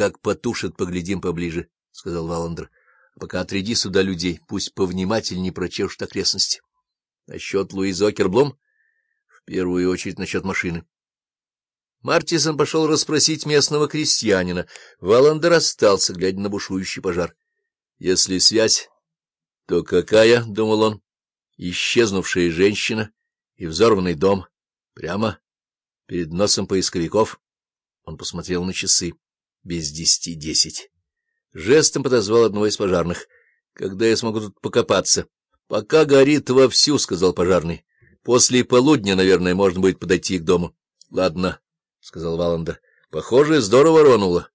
как потушат, поглядим поближе, — сказал Валандер. — пока отряди сюда людей, пусть повнимательнее прочешут окрестности. — Насчет Луизы Окерблум? — В первую очередь насчет машины. Мартисон пошел расспросить местного крестьянина. Валандер остался, глядя на бушующий пожар. — Если связь, то какая, — думал он, — исчезнувшая женщина и взорванный дом прямо перед носом поисковиков. Он посмотрел на часы. Без десяти десять. Жестом подозвал одного из пожарных. — Когда я смогу тут покопаться? — Пока горит вовсю, — сказал пожарный. — После полудня, наверное, можно будет подойти к дому. — Ладно, — сказал Валандер. — Похоже, здорово ронуло.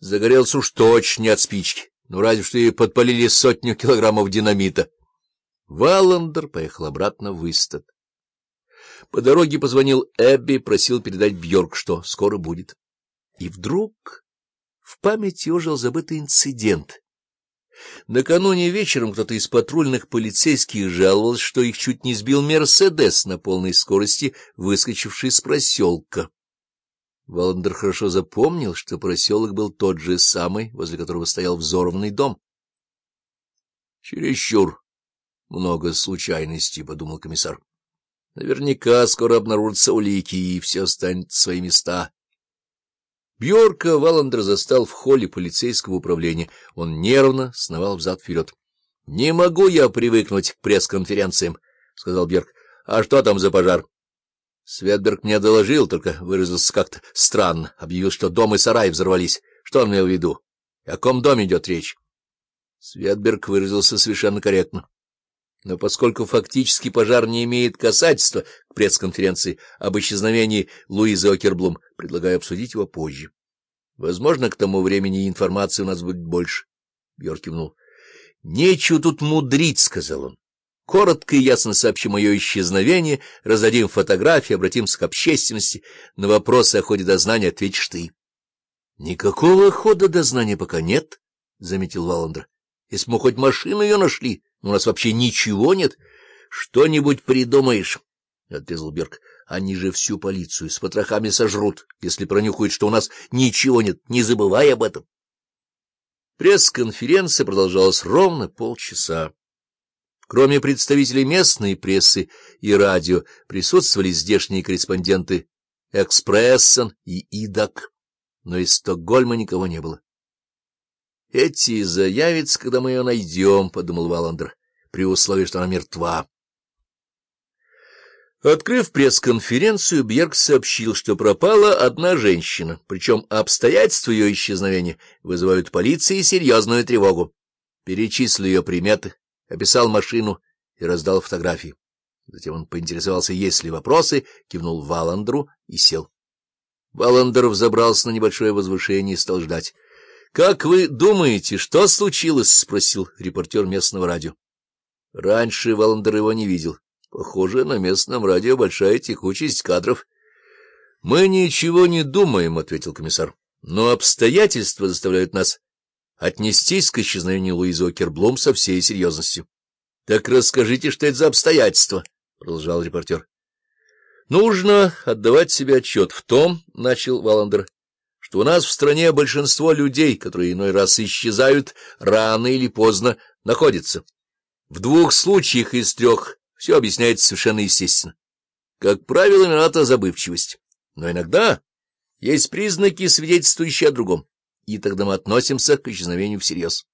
Загорелся уж точно от спички. Ну, разве что и подпалили сотню килограммов динамита. Валандер поехал обратно в Истат. По дороге позвонил Эбби, просил передать Бьорк, что скоро будет. И вдруг в памяти ожил забытый инцидент. Накануне вечером кто-то из патрульных полицейских жаловался, что их чуть не сбил Мерседес на полной скорости, выскочивший с проселка. Валандер хорошо запомнил, что проселок был тот же самый, возле которого стоял взорванный дом. Чересчур много случайностей, — подумал комиссар. Наверняка скоро обнаружатся улики, и все станет в свои места. Бьорка Валандер застал в холле полицейского управления. Он нервно сновал взад-вперед. — Не могу я привыкнуть к пресс-конференциям, — сказал Бьорк. — А что там за пожар? Светберг мне доложил, только выразился как-то странно. Объявил, что дом и сарай взорвались. Что он имел в виду? О ком доме идет речь? Светберг выразился совершенно корректно. Но поскольку фактически пожар не имеет касательства к пресс-конференции об исчезновении Луизы Окерблум, предлагаю обсудить его позже. Возможно, к тому времени информации у нас будет больше. Бьор кивнул. — Нечего тут мудрить, — сказал он. Коротко и ясно сообщим мое исчезновение, раздадим фотографии, обратимся к общественности. На вопросы о ходе дознания ответишь ты. — Никакого хода дознания пока нет, — заметил Валандер. — Если мы хоть машину ее нашли, у нас вообще ничего нет. — Что-нибудь придумаешь, — отрезал Берг. — Они же всю полицию с потрохами сожрут, если пронюхают, что у нас ничего нет. Не забывай об этом. Пресс-конференция продолжалась ровно полчаса. Кроме представителей местной прессы и радио, присутствовали здешние корреспонденты «Экспрессен» и «Идак», но из Стокгольма никого не было. «Эти заявятся, когда мы ее найдем», — подумал Валандер, при условии, что она мертва. Открыв пресс-конференцию, Бьерк сообщил, что пропала одна женщина, причем обстоятельства ее исчезновения вызывают полиции серьезную тревогу. Перечислил ее приметы, описал машину и раздал фотографии. Затем он поинтересовался, есть ли вопросы, кивнул Валандру и сел. Валандер взобрался на небольшое возвышение и стал ждать. — Как вы думаете, что случилось? — спросил репортер местного радио. Раньше Валандер его не видел. Похоже, на местном радио большая текучесть кадров. — Мы ничего не думаем, — ответил комиссар. — Но обстоятельства заставляют нас отнестись к исчезновению Луизы Окерблум со всей серьезностью. — Так расскажите, что это за обстоятельства, — продолжал репортер. — Нужно отдавать себе отчет в том, — начал Валандер, — что у нас в стране большинство людей, которые иной раз исчезают, рано или поздно находятся. В двух случаях из трех все объясняется совершенно естественно. Как правило, виновата забывчивость. Но иногда есть признаки, свидетельствующие о другом, и тогда мы относимся к исчезновению всерьез.